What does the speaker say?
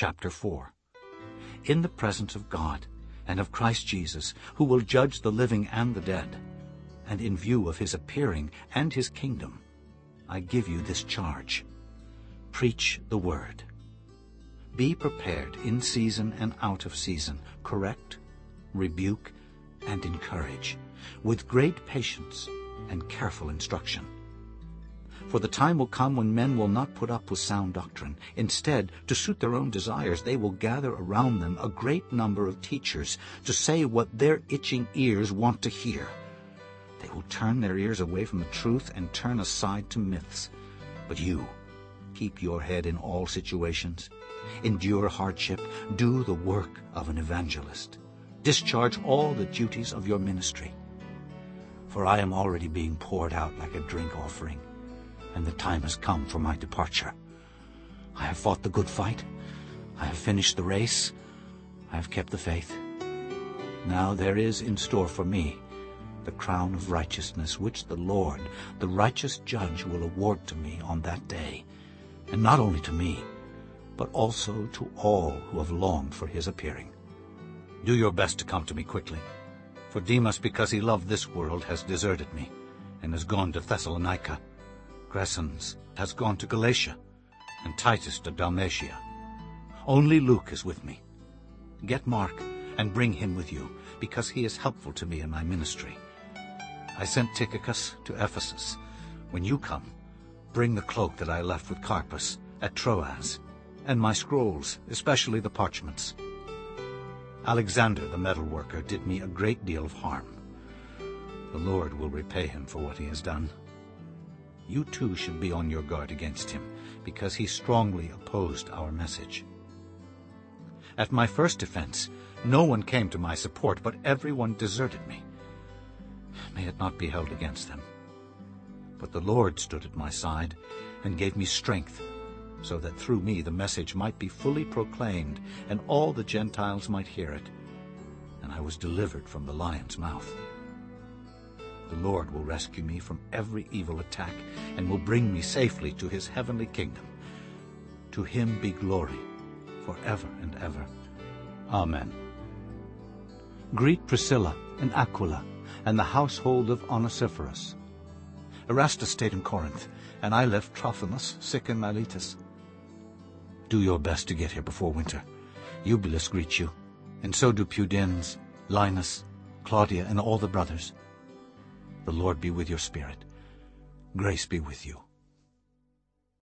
Chapter 4 In the presence of God and of Christ Jesus, who will judge the living and the dead, and in view of his appearing and his kingdom, I give you this charge. Preach the word. Be prepared in season and out of season, correct, rebuke, and encourage, with great patience and careful instruction. For the time will come when men will not put up with sound doctrine. Instead, to suit their own desires, they will gather around them a great number of teachers to say what their itching ears want to hear. They will turn their ears away from the truth and turn aside to myths. But you, keep your head in all situations. Endure hardship. Do the work of an evangelist. Discharge all the duties of your ministry. For I am already being poured out like a drink offering and the time has come for my departure. I have fought the good fight. I have finished the race. I have kept the faith. Now there is in store for me the crown of righteousness, which the Lord, the righteous judge, will award to me on that day, and not only to me, but also to all who have longed for his appearing. Do your best to come to me quickly, for Demas, because he loved this world, has deserted me, and has gone to Thessalonica. Crescens has gone to Galatia, and Titus to Dalmatia. Only Luke is with me. Get Mark and bring him with you, because he is helpful to me in my ministry. I sent Tychicus to Ephesus. When you come, bring the cloak that I left with Carpus at Troas, and my scrolls, especially the parchments. Alexander the metalworker did me a great deal of harm. The Lord will repay him for what he has done you too should be on your guard against him, because he strongly opposed our message. At my first defense, no one came to my support, but everyone deserted me. May it not be held against them. But the Lord stood at my side and gave me strength, so that through me the message might be fully proclaimed, and all the Gentiles might hear it. And I was delivered from the lion's mouth. The Lord will rescue me from every evil attack and will bring me safely to his heavenly kingdom. To him be glory forever and ever. Amen. Greet Priscilla and Aquila and the household of Onesiphorus. Erastus stayed in Corinth, and I left Trophimus sick in Miletus. Do your best to get here before winter. Eubulus greets you, and so do Pudens, Linus, Claudia, and all the brothers. The Lord be with your spirit. Grace be with you.